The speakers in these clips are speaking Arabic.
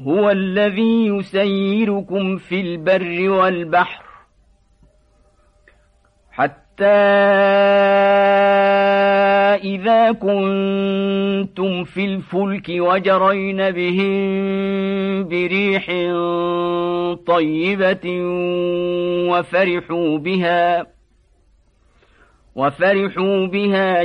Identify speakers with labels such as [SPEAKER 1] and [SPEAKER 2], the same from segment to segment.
[SPEAKER 1] هو الذي يسيركم في البر والبحر حتى إذا كنتم في الفلك وجرين بهم بريح طيبة وفرحوا بها وفرحوا بها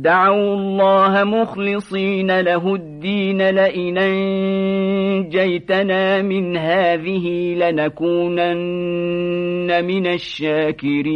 [SPEAKER 1] دعوا الله مخلصين له الدين لئن أنجيتنا من هذه لنكونن من الشاكرين.